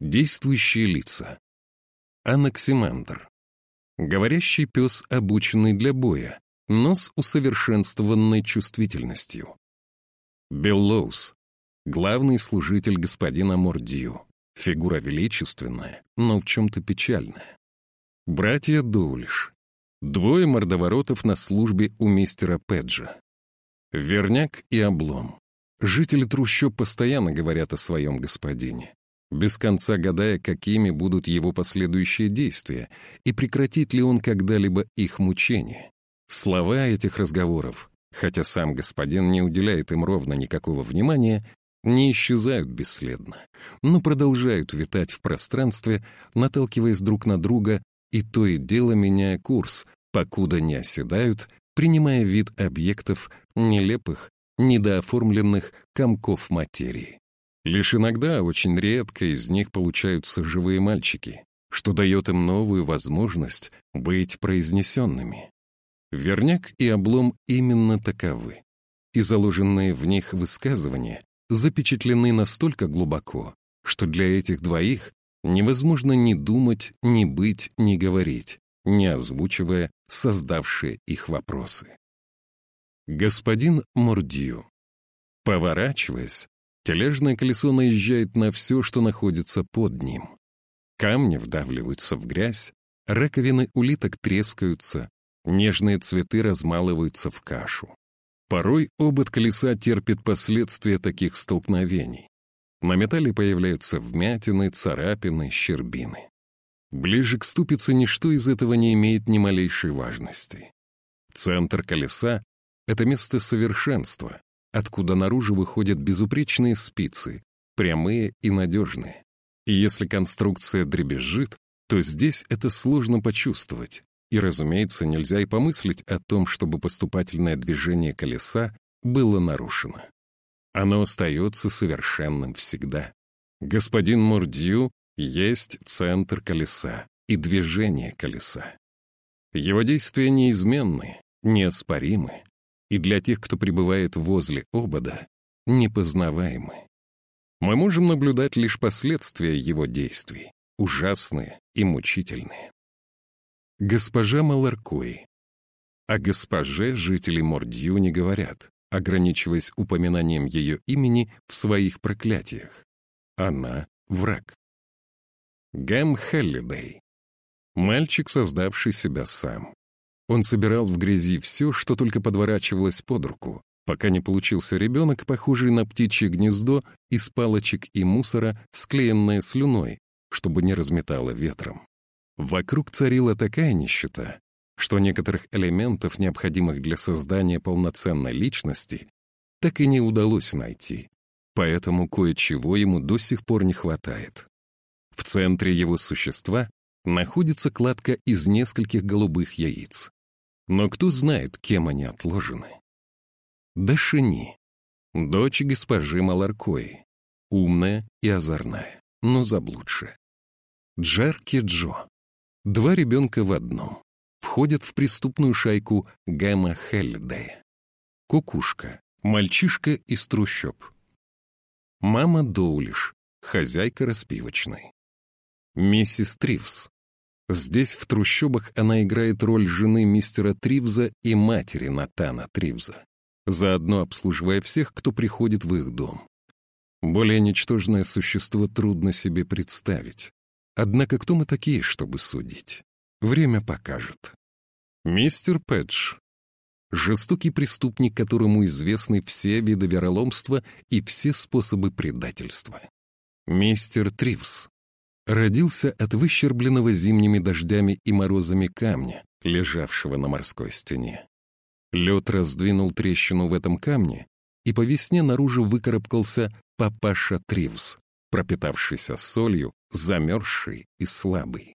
Действующие лица. Анаксимандр. Говорящий пес, обученный для боя, но с усовершенствованной чувствительностью. Беллоус. Главный служитель господина Мордью. Фигура величественная, но в чем-то печальная. Братья Доулиш. Двое мордоворотов на службе у мистера Педжа. Верняк и облом. Жители трущоб постоянно говорят о своем господине, без конца гадая, какими будут его последующие действия и прекратит ли он когда-либо их мучения. Слова этих разговоров, хотя сам господин не уделяет им ровно никакого внимания, не исчезают бесследно, но продолжают витать в пространстве, наталкиваясь друг на друга и то и дело меняя курс, покуда не оседают, принимая вид объектов нелепых, недооформленных комков материи. Лишь иногда, очень редко, из них получаются живые мальчики, что дает им новую возможность быть произнесенными. Верняк и облом именно таковы, и заложенные в них высказывания запечатлены настолько глубоко, что для этих двоих невозможно ни думать, ни быть, ни говорить, не озвучивая создавшие их вопросы. Господин Мордью. Поворачиваясь, тележное колесо наезжает на все, что находится под ним. Камни вдавливаются в грязь, раковины улиток трескаются, нежные цветы размалываются в кашу. Порой обод колеса терпит последствия таких столкновений. На металле появляются вмятины, царапины, щербины. Ближе к ступице ничто из этого не имеет ни малейшей важности. Центр колеса — это место совершенства, откуда наружу выходят безупречные спицы, прямые и надежные. И если конструкция дребезжит, то здесь это сложно почувствовать. И, разумеется, нельзя и помыслить о том, чтобы поступательное движение колеса было нарушено. Оно остается совершенным всегда. Господин Мурдью есть центр колеса и движение колеса. Его действия неизменны, неоспоримы, и для тех, кто пребывает возле обода, непознаваемы. Мы можем наблюдать лишь последствия его действий, ужасные и мучительные. Госпожа Маларкой. О госпоже жители Мордью не говорят, ограничиваясь упоминанием ее имени в своих проклятиях. Она — враг. Гэм Хеллидей. Мальчик, создавший себя сам. Он собирал в грязи все, что только подворачивалось под руку, пока не получился ребенок, похожий на птичье гнездо из палочек и мусора, склеенное слюной, чтобы не разметало ветром. Вокруг царила такая нищета, что некоторых элементов, необходимых для создания полноценной личности, так и не удалось найти, поэтому кое-чего ему до сих пор не хватает. В центре его существа находится кладка из нескольких голубых яиц. Но кто знает, кем они отложены? Дашини, дочь госпожи Маларкои, умная и озорная, но заблудшая. Джерки Джо, два ребенка в одном, входят в преступную шайку Гэма Хеллидея. Кукушка, мальчишка из трущоб. Мама Доулиш, хозяйка распивочной. Миссис Тривс, Здесь, в трущобах, она играет роль жены мистера Тривза и матери Натана Тривза, заодно обслуживая всех, кто приходит в их дом. Более ничтожное существо трудно себе представить. Однако кто мы такие, чтобы судить? Время покажет. Мистер Пэдж. Жестокий преступник, которому известны все виды вероломства и все способы предательства. Мистер Тривз родился от выщербленного зимними дождями и морозами камня, лежавшего на морской стене. Лед раздвинул трещину в этом камне, и по весне наружу выкарабкался папаша Тривс, пропитавшийся солью, замерзший и слабый.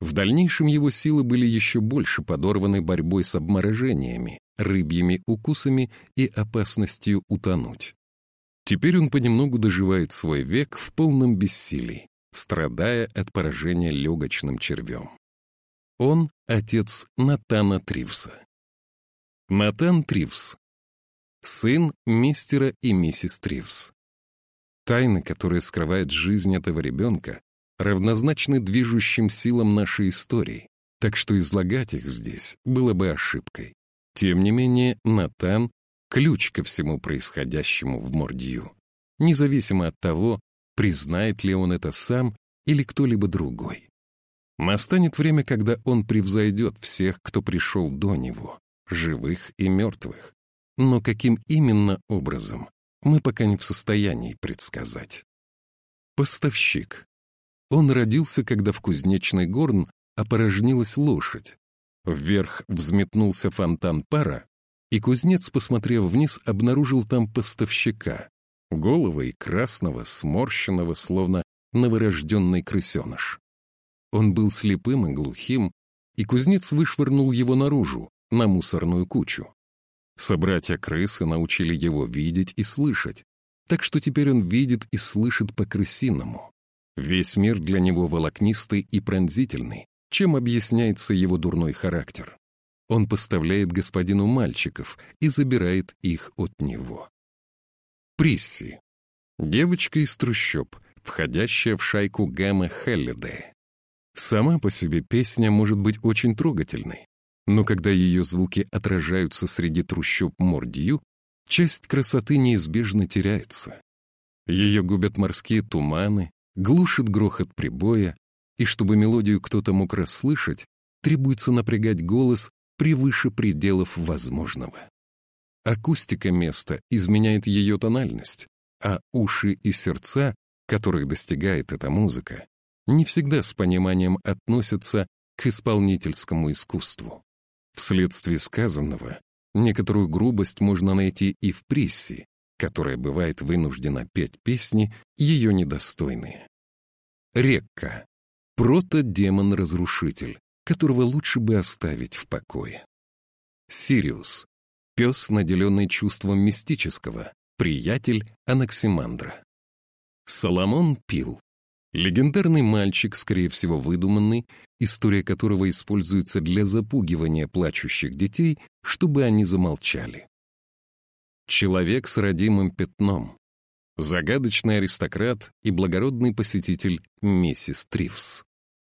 В дальнейшем его силы были еще больше подорваны борьбой с обморожениями, рыбьими укусами и опасностью утонуть. Теперь он понемногу доживает свой век в полном бессилии, страдая от поражения легочным червем. Он — отец Натана Тривса. Натан Тривс — сын мистера и миссис Тривс. Тайны, которые скрывает жизнь этого ребенка, равнозначны движущим силам нашей истории, так что излагать их здесь было бы ошибкой. Тем не менее, Натан — ключ ко всему происходящему в Мордью, независимо от того, признает ли он это сам или кто-либо другой. Настанет время, когда он превзойдет всех, кто пришел до него, живых и мертвых. Но каким именно образом, мы пока не в состоянии предсказать. Поставщик. Он родился, когда в кузнечный горн опорожнилась лошадь. Вверх взметнулся фонтан пара, и кузнец, посмотрев вниз, обнаружил там поставщика, головой красного, сморщенного, словно новорожденный крысеныш. Он был слепым и глухим, и кузнец вышвырнул его наружу, на мусорную кучу. Собратья-крысы научили его видеть и слышать, так что теперь он видит и слышит по-крысиному. Весь мир для него волокнистый и пронзительный, чем объясняется его дурной характер. Он поставляет господину мальчиков и забирает их от него. Присси. Девочка из трущоб, входящая в шайку Гамма Хеллидея. Сама по себе песня может быть очень трогательной, но когда ее звуки отражаются среди трущоб Мордью, часть красоты неизбежно теряется. Ее губят морские туманы, глушит грохот прибоя, и чтобы мелодию кто-то мог расслышать, требуется напрягать голос превыше пределов возможного. Акустика места изменяет ее тональность, а уши и сердца, которых достигает эта музыка, не всегда с пониманием относятся к исполнительскому искусству. Вследствие сказанного, некоторую грубость можно найти и в прессе, которая бывает вынуждена петь песни, ее недостойные. Рекка. Прото-демон-разрушитель, которого лучше бы оставить в покое. Сириус. Пес, наделенный чувством мистического, приятель Анаксимандра. Соломон пил. Легендарный мальчик, скорее всего выдуманный, история которого используется для запугивания плачущих детей, чтобы они замолчали. Человек с родимым пятном. Загадочный аристократ и благородный посетитель миссис Трифс.